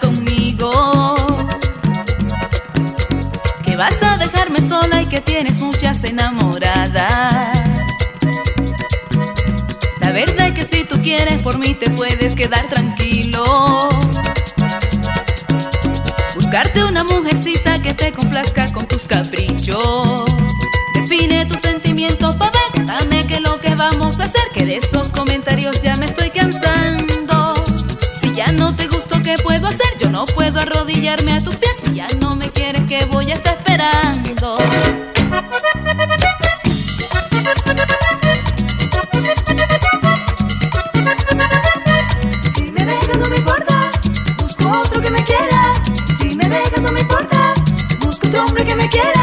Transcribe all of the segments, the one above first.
conmigo. Que vas a dejarme sola y que tienes muchas enamoradas. La verdad es que si tú quieres por mí te puedes quedar tranquilo. Buscarte una mujercita que te complazca con tus caprichos. Define tus sentimientos, pa' ver, dame que lo que vamos a hacer, que de esos comentarios. Puedo arrodillarme a tus pies. Si ya no me quieres, que voy a estar esperando? Si me dejas no me importa, busco otro que me quiera. Si me dejas no me importa, busco otro hombre que me quiera.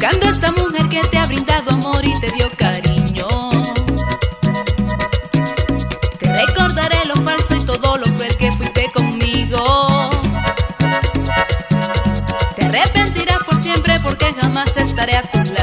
Buscando a esta mujer que te ha brindado amor y te dio cariño. Te recordaré lo falso y todo lo cruel que fuiste conmigo. Te arrepentirás por siempre porque jamás estaré a tu lado.